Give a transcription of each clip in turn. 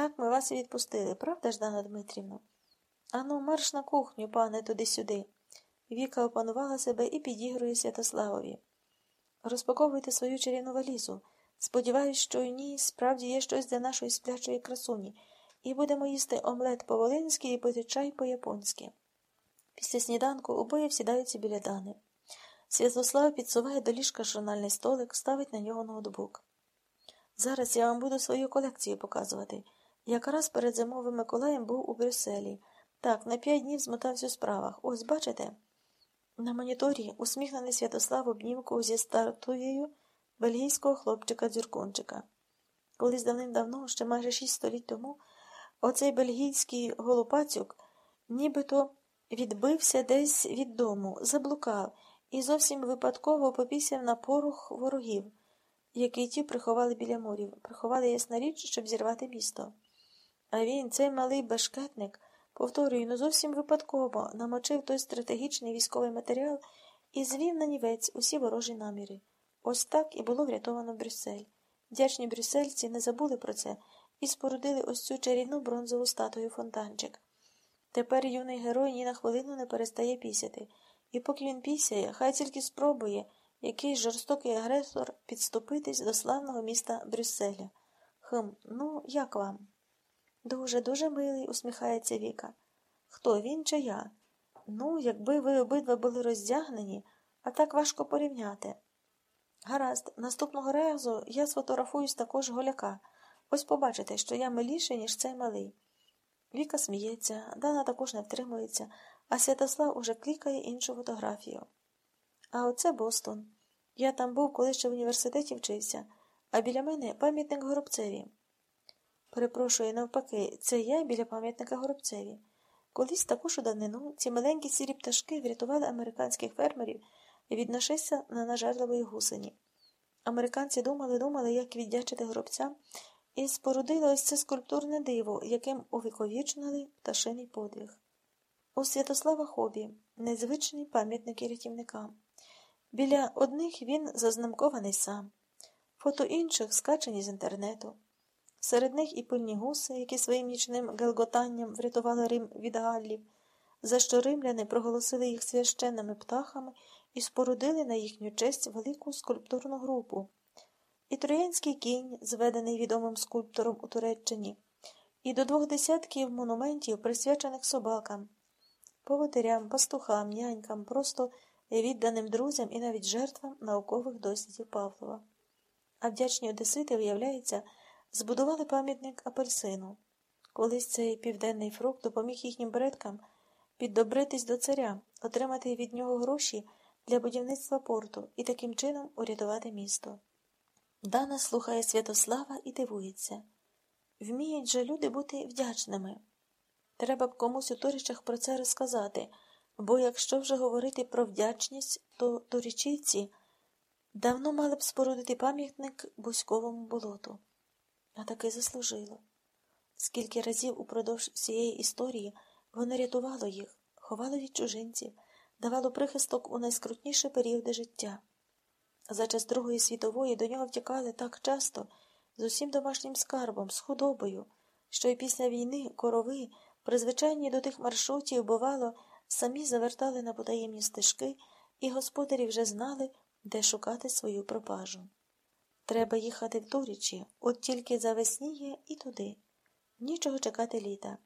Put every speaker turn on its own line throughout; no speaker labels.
Так ми вас і відпустили, правда, Ждана Дмитрівна? Ану, марш на кухню, пане, туди-сюди. Віка опанувала себе і підігрує Святославові. Розпаковуйте свою чарівну валізу. Сподіваюсь, що у ній справді є щось для нашої сплячої красуні, і будемо їсти омлет по-волинськи і пити чай по-японськи. Після сніданку обоє всідаються біля Дани. Святослав підсуває до ліжка журнальний столик, ставить на нього ноутбук. Зараз я вам буду свою колекцію показувати. Якраз перед зимовим Миколаєм був у Брюсселі. Так, на п'ять днів змотався у справах. Ось, бачите? На моніторі усміхнений Святослав обнімку зі стартуєю бельгійського хлопчика-дзюркунчика. Колись давним-давно, ще майже шість століть тому, оцей бельгійський голупацюк нібито відбився десь від дому, заблукав і зовсім випадково попісяв на порох ворогів, який ті приховали біля морів, приховали ясна річ, щоб зірвати місто. А він, цей малий бешкетник, повторюю, ну зовсім випадково намочив той стратегічний військовий матеріал і звів на нівець усі ворожі наміри. Ось так і було врятовано Брюссель. Вдячні брюссельці не забули про це і спорудили ось цю чарівну бронзову статую фонтанчик. Тепер юний герой ні на хвилину не перестає пісяти, і поки він пісяє, хай тільки спробує якийсь жорстокий агресор підступитись до славного міста Брюсселя. Хм, ну, як вам? Дуже, дуже милий, усміхається Віка. Хто він чи я? Ну, якби ви обидва були роздягнені, а так важко порівняти. Гаразд, наступного разу я сфотографуюсь також голяка. Ось побачите, що я миліше, ніж цей малий. Віка сміється, Дана також не втримується, а Святослав уже клікає іншу фотографію. А оце Бостон. Я там був, коли ще в університеті вчився, а біля мене пам'ятник Горобцеві. Перепрошую, навпаки, це я біля пам'ятника Горобцеві. Колись також у давнину ці маленькі сірі пташки врятували американських фермерів від нашестя на нажерливої гусені. Американці думали, думали, як віддячити горобцям, і спорудили ось це скульптурне диво, яким увіковічнили пташиний подвиг. У Святослава Хобі незвичний пам'ятник рятівникам. Біля одних він зазнамкований сам, фото інших скачені з інтернету. Серед них і пильні гуси, які своїм нічним гелготанням врятували Рим від галлів, за що римляни проголосили їх священними птахами і спорудили на їхню честь велику скульптурну групу. І троянський кінь, зведений відомим скульптором у Туреччині, і до двох десятків монументів, присвячених собакам, поводирям, пастухам, нянькам, просто відданим друзям і навіть жертвам наукових дослідів Павлова. А вдячні одесити, виявляється, збудували пам'ятник апельсину. Колись цей південний фрукт допоміг їхнім предкам піддобритись до царя, отримати від нього гроші для будівництва порту і таким чином урятувати місто. Дана слухає Святослава і дивується вміють же люди бути вдячними. Треба б комусь у Турічах про це розказати, бо якщо вже говорити про вдячність, то турічівці давно мали б спорудити пам'ятник бузьковому болоту. А таки заслужило. Скільки разів упродовж всієї історії воно рятувало їх, ховало від чужинців, давало прихисток у найскрутніші періоди життя. За час Другої світової до нього втікали так часто з усім домашнім скарбом, з худобою, що й після війни корови, призвичайні до тих маршрутів, бувало, самі завертали на потаємні стежки, і господарі вже знали, де шукати свою пропажу. Треба їхати в Турічі, от тільки завесніє і туди. Нічого чекати літа.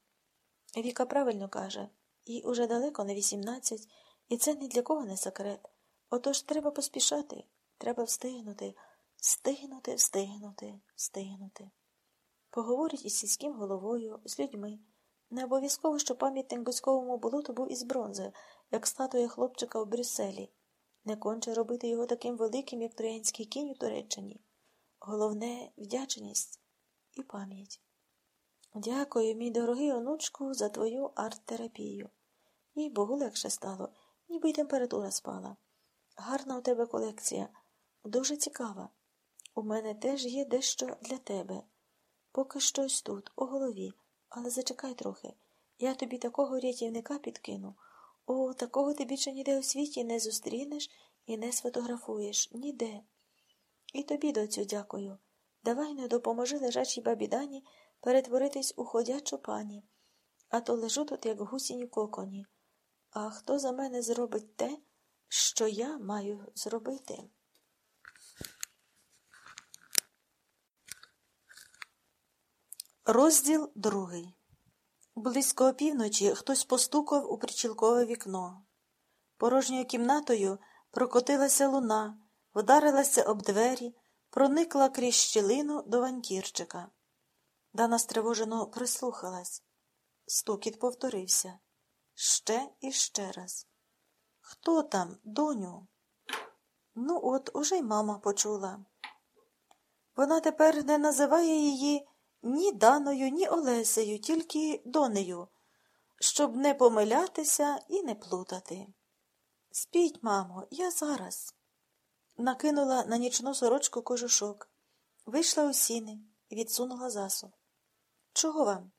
Віка правильно каже, їй уже далеко не вісімнадцять, і це ні для кого не секрет. Отож треба поспішати, треба встигнути, встигнути, встигнути, встигнути. Поговорить із сільським головою, з людьми. Не обов'язково, що пам'ятник бузьковому болоту був із бронзи, як статуя хлопчика у Брюсселі. Не конче робити його таким великим, як троянський кінь у Туреччині. Головне вдячність і пам'ять. Дякую, мій дорогий онучку, за твою арт-терапію. Їй богу легше стало, ніби й температура спала. Гарна у тебе колекція, дуже цікава. У мене теж є дещо для тебе. Поки щось тут, у голові, але зачекай трохи. Я тобі такого рятівника підкину. О, такого ти більше ніде у світі не зустрінеш і не сфотографуєш. Ніде. І тобі, доцю, дякую. Давай не допоможи лежачій бабі Дані перетворитись у ходячу пані, а то лежу тут, як гусінь у коконі. А хто за мене зробить те, що я маю зробити? Розділ другий. Близько опівночі хтось постукав у причілкове вікно. Порожньою кімнатою прокотилася луна, вдарилася об двері, проникла крізь щілину до вантірчика. Дана стривожено прислухалась. Стукіт повторився. Ще і ще раз. Хто там, доню? Ну, от уже й мама почула. Вона тепер не називає її ні Даною, ні Олесею, тільки донею, щоб не помилятися і не плутати. Спіть, мамо, я зараз. Накинула на нічну сорочку кожушок, вийшла у сіни відсунула засув. Чого вам?